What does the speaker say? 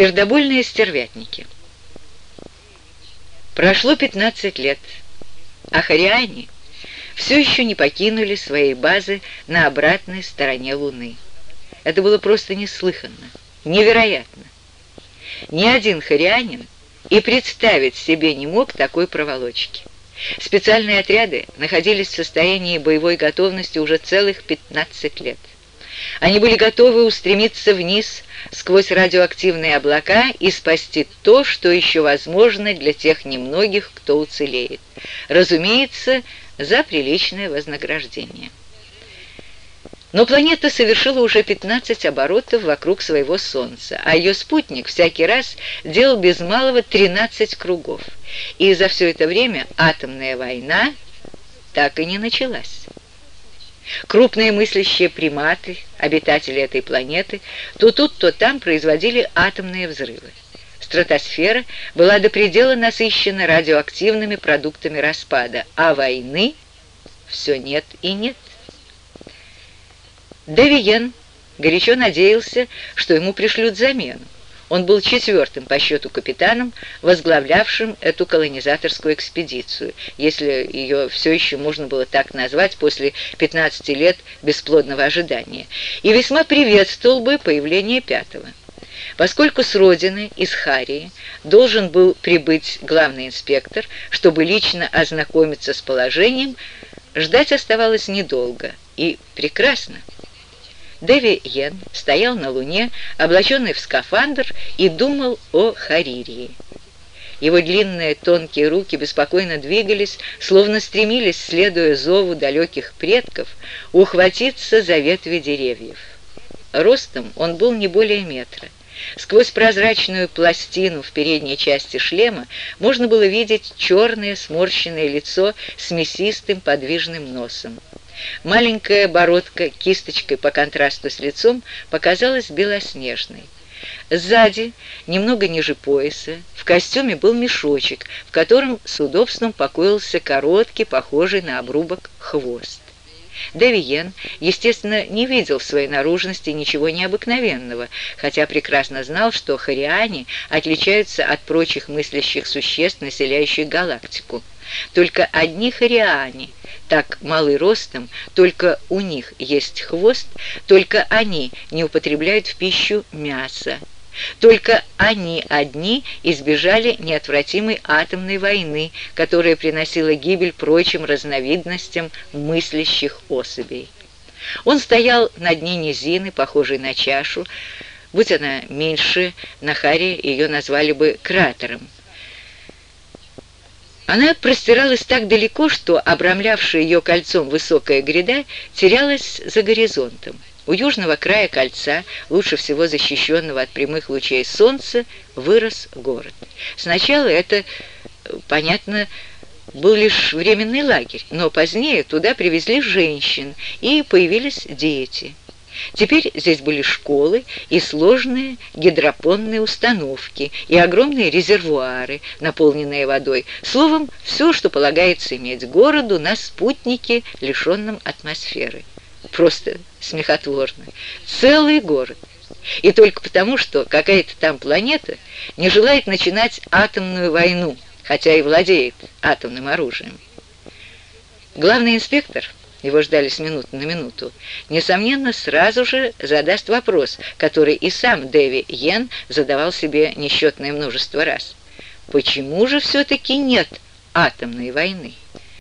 Сердобольные стервятники. Прошло 15 лет, а хариане все еще не покинули своей базы на обратной стороне Луны. Это было просто неслыханно, невероятно. Ни один харианин и представить себе не мог такой проволочки. Специальные отряды находились в состоянии боевой готовности уже целых 15 лет. Они были готовы устремиться вниз сквозь радиоактивные облака и спасти то, что еще возможно для тех немногих, кто уцелеет. Разумеется, за приличное вознаграждение. Но планета совершила уже 15 оборотов вокруг своего Солнца, а ее спутник всякий раз делал без малого 13 кругов. И за все это время атомная война так и не началась. Крупные мыслящие приматы, обитатели этой планеты, то тут, то там производили атомные взрывы. Стратосфера была до предела насыщена радиоактивными продуктами распада, а войны все нет и нет. Девиен горячо надеялся, что ему пришлют замену. Он был четвертым по счету капитаном, возглавлявшим эту колонизаторскую экспедицию, если ее все еще можно было так назвать после 15 лет бесплодного ожидания, и весьма приветствовал бы появление пятого. Поскольку с родины, из Харии, должен был прибыть главный инспектор, чтобы лично ознакомиться с положением, ждать оставалось недолго и прекрасно. Дэви Йен стоял на луне, облаченный в скафандр, и думал о Харирии. Его длинные тонкие руки беспокойно двигались, словно стремились, следуя зову далеких предков, ухватиться за ветви деревьев. Ростом он был не более метра. Сквозь прозрачную пластину в передней части шлема можно было видеть черное сморщенное лицо с мясистым подвижным носом. Маленькая бородка кисточкой по контрасту с лицом показалась белоснежной. Сзади, немного ниже пояса, в костюме был мешочек, в котором с удобством покоился короткий, похожий на обрубок, хвост. Девиен, естественно, не видел в своей наружности ничего необыкновенного, хотя прекрасно знал, что хариане отличаются от прочих мыслящих существ, населяющих галактику. Только одни хариане, так малы ростом, только у них есть хвост, только они не употребляют в пищу мясо. Только они одни избежали неотвратимой атомной войны, которая приносила гибель прочим разновидностям мыслящих особей. Он стоял на дне низины, похожей на чашу. Будь она меньше, на Харе ее назвали бы кратером. Она простиралась так далеко, что обрамлявшая ее кольцом высокая гряда терялась за горизонтом. У южного края кольца, лучше всего защищенного от прямых лучей солнца, вырос город. Сначала это, понятно, был лишь временный лагерь, но позднее туда привезли женщин, и появились дети. Теперь здесь были школы и сложные гидропонные установки, и огромные резервуары, наполненные водой. Словом, все, что полагается иметь городу на спутнике, лишенном атмосферы. Просто смехотворно. Целый город. И только потому, что какая-то там планета не желает начинать атомную войну, хотя и владеет атомным оружием. Главный инспектор его ждали с минуты на минуту, несомненно, сразу же задаст вопрос, который и сам Дэви Йен задавал себе несчетное множество раз. Почему же все-таки нет атомной войны?